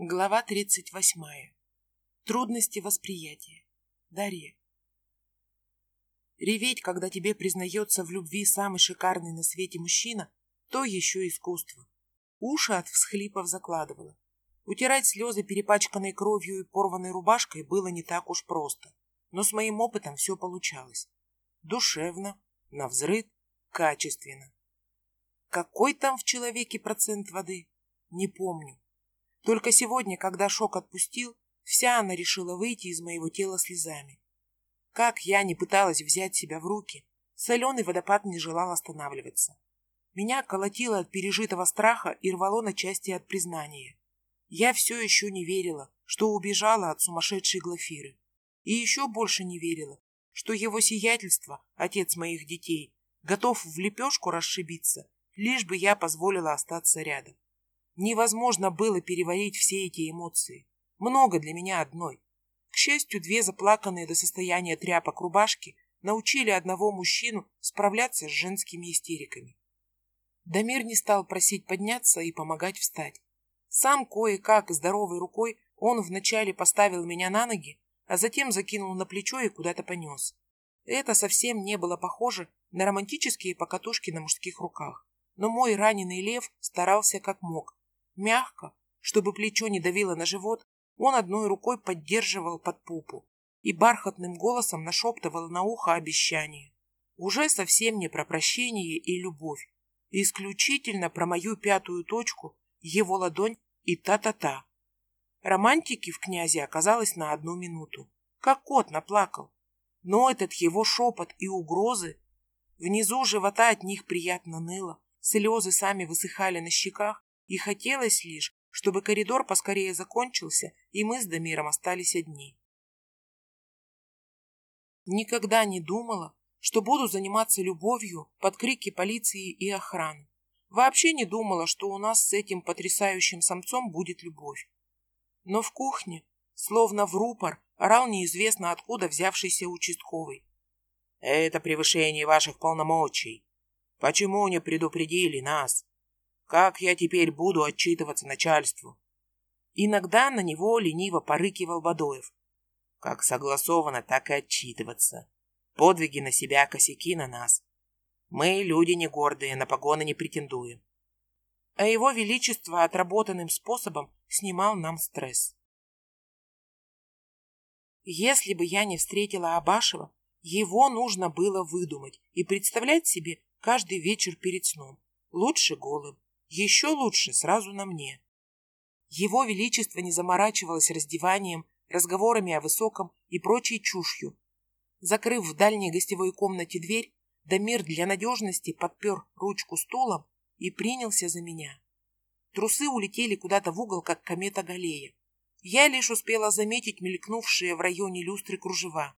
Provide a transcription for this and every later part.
Глава 38. Трудности восприятия. Дарья. Реветь, когда тебе признается в любви самый шикарный на свете мужчина, то еще искусство. Уши от всхлипов закладывала. Утирать слезы, перепачканной кровью и порванной рубашкой, было не так уж просто. Но с моим опытом все получалось. Душевно, навзрыд, качественно. Какой там в человеке процент воды? Не помню. Только сегодня, когда шок отпустил, вся она решила выйти из моего тела слезами. Как я не пыталась взять себя в руки, соленый водопад не желал останавливаться. Меня колотило от пережитого страха и рвало на части от признания. Я все еще не верила, что убежала от сумасшедшей Глафиры. И еще больше не верила, что его сиятельство, отец моих детей, готов в лепешку расшибиться, лишь бы я позволила остаться рядом. Невозможно было переварить все эти эмоции. Много для меня одной. К счастью, две заплаканные до состояния тряпок рубашки научили одного мужчину справляться с женскими истериками. Дамир не стал просить подняться и помогать встать. Сам кое-как здоровой рукой он вначале поставил меня на ноги, а затем закинул на плечо и куда-то понес. Это совсем не было похоже на романтические покатушки на мужских руках. Но мой раненый лев старался как мог, Мягко, чтобы плечо не давило на живот, он одной рукой поддерживал под пупу и бархатным голосом нашептывал на ухо обещание. Уже совсем не про прощение и любовь, исключительно про мою пятую точку, его ладонь и та-та-та. Романтики в князе оказалось на одну минуту. Как кот наплакал. Но этот его шепот и угрозы... Внизу живота от них приятно ныло, слезы сами высыхали на щеках, и хотелось лишь, чтобы коридор поскорее закончился, и мы с Дамиром остались одни. Никогда не думала, что буду заниматься любовью под крики полиции и охраны. Вообще не думала, что у нас с этим потрясающим самцом будет любовь. Но в кухне, словно в рупор, орал неизвестно откуда взявшийся участковый. «Это превышение ваших полномочий. Почему не предупредили нас? Как я теперь буду отчитываться начальству? Иногда на него лениво порыкивал Бадоев. Как согласовано, так и отчитываться. Подвиги на себя, косяки на нас. Мы люди не гордые, на погоны не претендуем. А его величество отработанным способом снимал нам стресс. Если бы я не встретила Абашева, его нужно было выдумать и представлять себе каждый вечер перед сном, лучше голым. Еще лучше сразу на мне. Его Величество не заморачивалось раздеванием, разговорами о высоком и прочей чушью. Закрыв в дальней гостевой комнате дверь, Дамир для надежности подпер ручку стулом и принялся за меня. Трусы улетели куда-то в угол, как комета Галея. Я лишь успела заметить мелькнувшие в районе люстры кружева.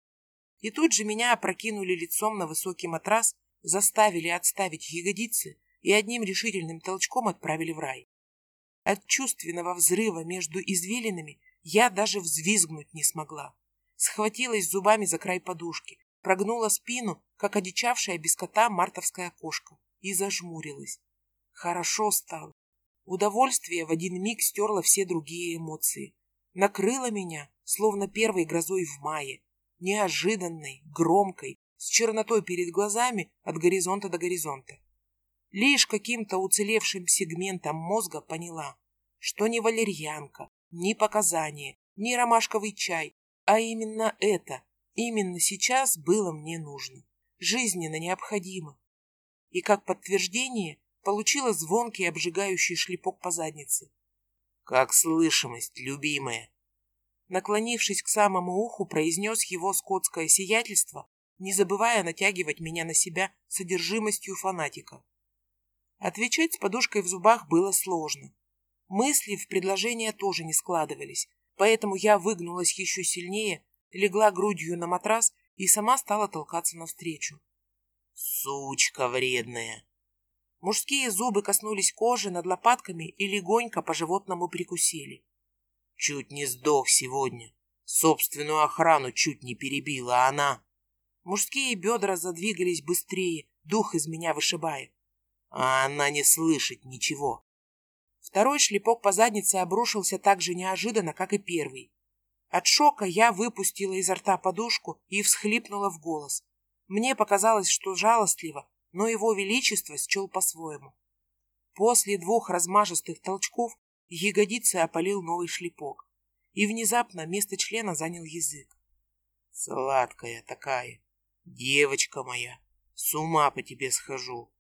И тут же меня опрокинули лицом на высокий матрас, заставили отставить ягодицы и одним решительным толчком отправили в рай. От чувственного взрыва между извилинами я даже взвизгнуть не смогла. Схватилась зубами за край подушки, прогнула спину, как одичавшая без кота мартовская кошка, и зажмурилась. Хорошо стало. Удовольствие в один миг стерло все другие эмоции. Накрыло меня, словно первой грозой в мае, неожиданной, громкой, с чернотой перед глазами от горизонта до горизонта. Лишь каким-то уцелевшим сегментом мозга поняла, что не валерьянка, ни показания, ни ромашковый чай, а именно это, именно сейчас было мне нужно, жизненно необходимо. И как подтверждение получила звонкий обжигающий шлепок по заднице. «Как слышимость, любимая!» Наклонившись к самому уху, произнес его скотское сиятельство, не забывая натягивать меня на себя содержимостью фанатика. Отвечать с подушкой в зубах было сложно. Мысли в предложение тоже не складывались, поэтому я выгнулась еще сильнее, легла грудью на матрас и сама стала толкаться навстречу. «Сучка вредная!» Мужские зубы коснулись кожи над лопатками и легонько по-животному прикусили. «Чуть не сдох сегодня. Собственную охрану чуть не перебила она». Мужские бедра задвигались быстрее, дух из меня вышибая а она не слышит ничего. Второй шлепок по заднице обрушился так же неожиданно, как и первый. От шока я выпустила изо рта подушку и всхлипнула в голос. Мне показалось, что жалостливо, но его величество счел по-своему. После двух размажистых толчков ягодицы опалил новый шлепок, и внезапно место члена занял язык. Сладкая такая, девочка моя, с ума по тебе схожу.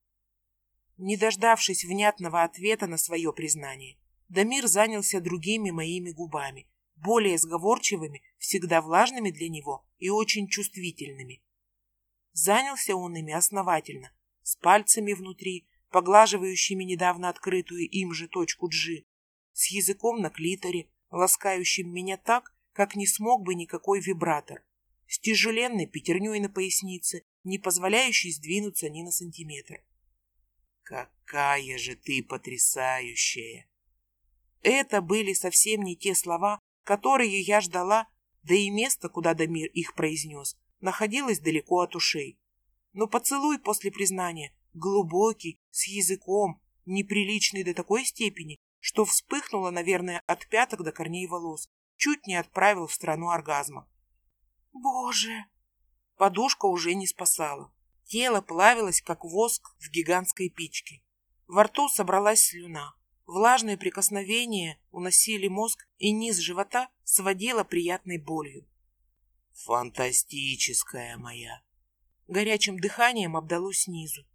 Не дождавшись внятного ответа на свое признание, Дамир занялся другими моими губами, более сговорчивыми, всегда влажными для него и очень чувствительными. Занялся он ими основательно, с пальцами внутри, поглаживающими недавно открытую им же точку G, с языком на клиторе, ласкающим меня так, как не смог бы никакой вибратор, с тяжеленной пятерней на пояснице, не позволяющей сдвинуться ни на сантиметр. Какая же ты потрясающая! Это были совсем не те слова, которые я ждала, да и место, куда Дамир их произнес, находилось далеко от ушей. Но поцелуй после признания, глубокий, с языком, неприличный до такой степени, что вспыхнуло, наверное, от пяток до корней волос, чуть не отправил в страну оргазма. Боже! Подушка уже не спасала. Тело плавилось, как воск в гигантской печке. Во рту собралась слюна. Влажные прикосновения уносили мозг, и низ живота сводило приятной болью. «Фантастическая моя!» Горячим дыханием обдало снизу.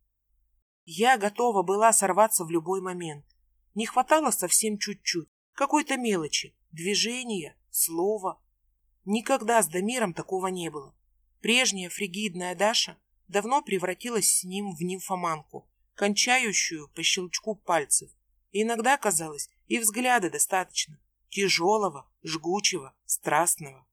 Я готова была сорваться в любой момент. Не хватало совсем чуть-чуть, какой-то мелочи, движения, слова. Никогда с Дамиром такого не было. Прежняя фригидная Даша давно превратилась с ним в нимфоманку, кончающую по щелчку пальцев. иногда казалось, и взгляда достаточно, тяжелого, жгучего, страстного.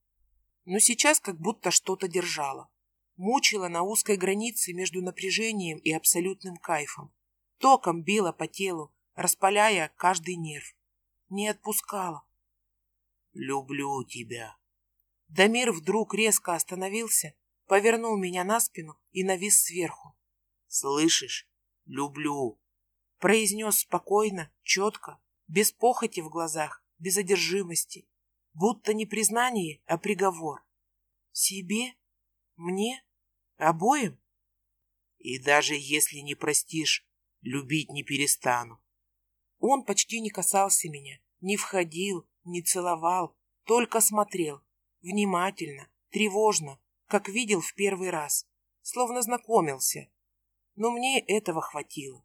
Но сейчас как будто что-то держало. Мучило на узкой границе между напряжением и абсолютным кайфом. Током било по телу, распаляя каждый нерв. Не отпускала. «Люблю тебя». Дамир вдруг резко остановился повернул меня на спину и навис сверху. «Слышишь? Люблю!» Произнес спокойно, четко, без похоти в глазах, без одержимости. Будто не признание, а приговор. Себе? Мне? Обоим? И даже если не простишь, любить не перестану. Он почти не касался меня, не входил, не целовал, только смотрел. Внимательно, тревожно, как видел в первый раз, словно знакомился. Но мне этого хватило.